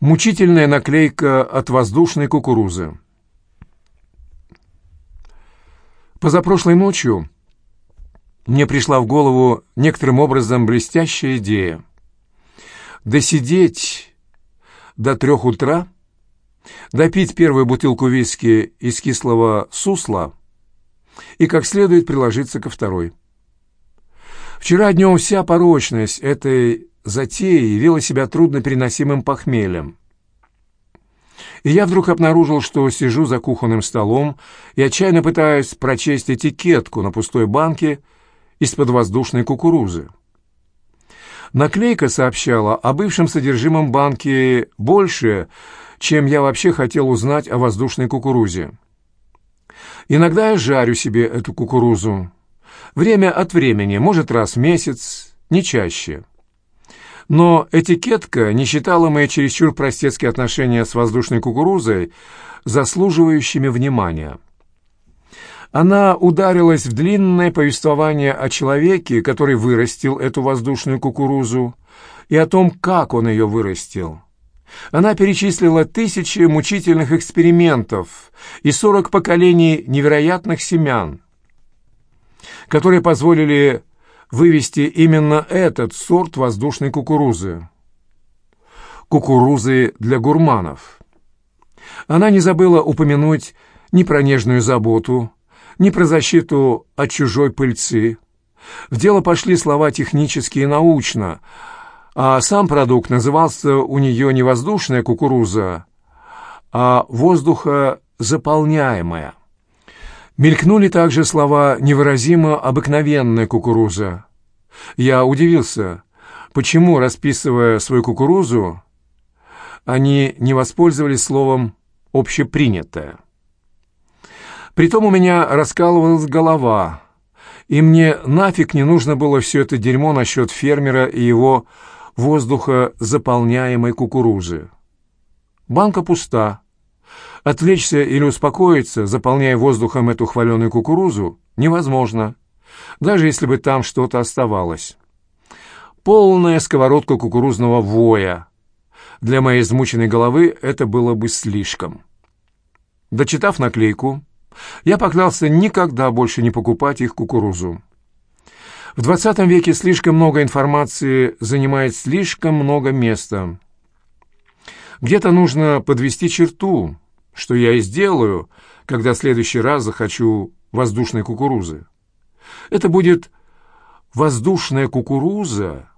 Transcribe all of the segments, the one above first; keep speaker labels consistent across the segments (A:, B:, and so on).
A: Мучительная наклейка от воздушной кукурузы. Позапрошлой ночью мне пришла в голову некоторым образом блестящая идея. Досидеть до трех утра, допить первую бутылку виски из кислого сусла и как следует приложиться ко второй. Вчера днем вся порочность этой затеи явила себя труднопереносимым похмельем. И я вдруг обнаружил, что сижу за кухонным столом и отчаянно пытаюсь прочесть этикетку на пустой банке из-под воздушной кукурузы. Наклейка сообщала о бывшем содержимом банки больше, чем я вообще хотел узнать о воздушной кукурузе. Иногда я жарю себе эту кукурузу. Время от времени, может, раз в месяц, не чаще. Но этикетка не считала мои чересчур простецкие отношения с воздушной кукурузой заслуживающими внимания. Она ударилась в длинное повествование о человеке, который вырастил эту воздушную кукурузу, и о том, как он ее вырастил. Она перечислила тысячи мучительных экспериментов и сорок поколений невероятных семян, которые позволили вывести именно этот сорт воздушной кукурузы. Кукурузы для гурманов. Она не забыла упомянуть ни про нежную заботу, ни про защиту от чужой пыльцы. В дело пошли слова технические и научно, а сам продукт назывался у нее не воздушная кукуруза, а воздухозаполняемая. Мелькнули также слова невыразимо обыкновенная кукуруза. Я удивился, почему, расписывая свою кукурузу, они не воспользовались словом «общепринятая». Притом у меня раскалывалась голова, и мне нафиг не нужно было все это дерьмо насчет фермера и его воздухозаполняемой кукурузы. Банка пуста. Отвлечься или успокоиться, заполняя воздухом эту хваленую кукурузу, невозможно, даже если бы там что-то оставалось. Полная сковородка кукурузного воя. Для моей измученной головы это было бы слишком. Дочитав наклейку, я поклялся никогда больше не покупать их кукурузу. В двадцатом веке слишком много информации занимает слишком много места. Где-то нужно подвести черту, что я и сделаю, когда в следующий раз захочу воздушной кукурузы. Это будет воздушная кукуруза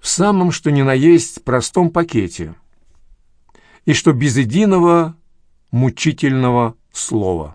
A: в самом что ни на есть простом пакете, и что без единого мучительного слова.